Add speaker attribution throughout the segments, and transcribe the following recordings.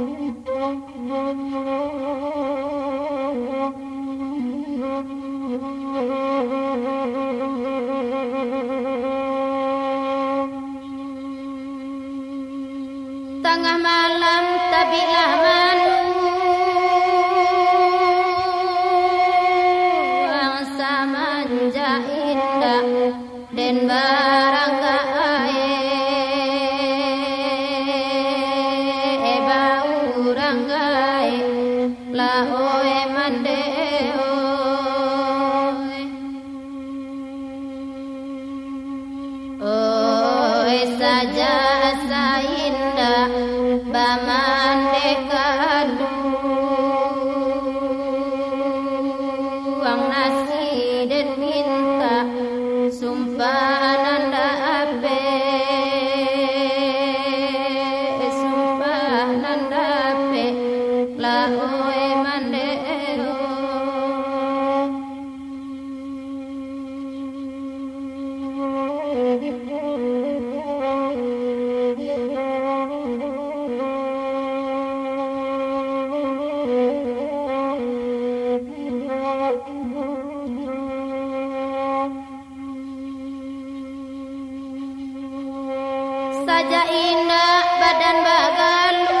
Speaker 1: Tengah malam tak bilang La oe saja sainda bamande kadu Ang nasi dan minta sumpah nanda Sumpah nanda saja indah badan bagalu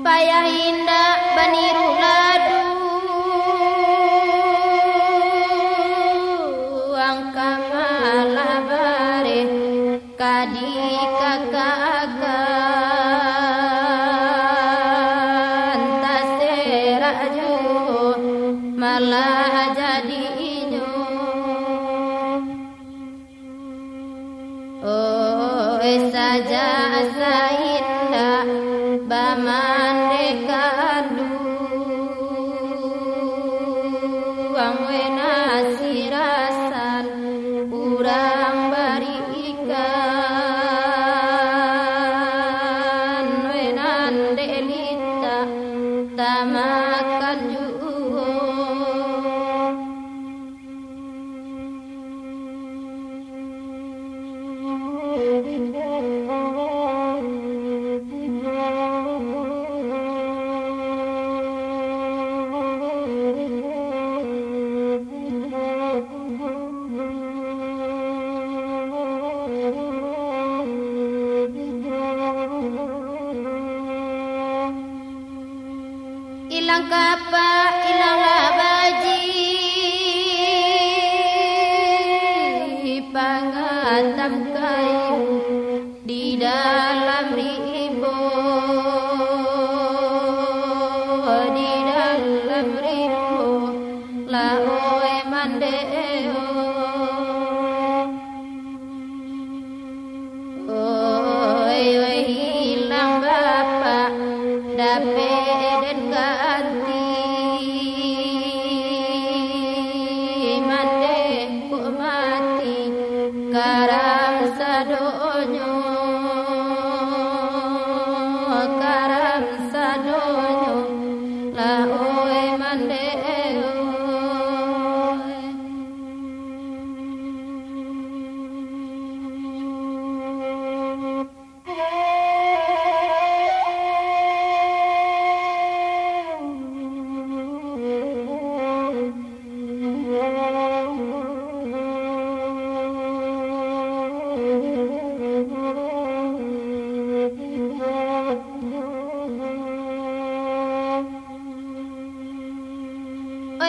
Speaker 1: payah indah baniru ladu. Angka malah bare kadi kakakan malah jadi inyo Oh saja sainda bamande ilang kapa ilang labaji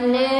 Speaker 1: and then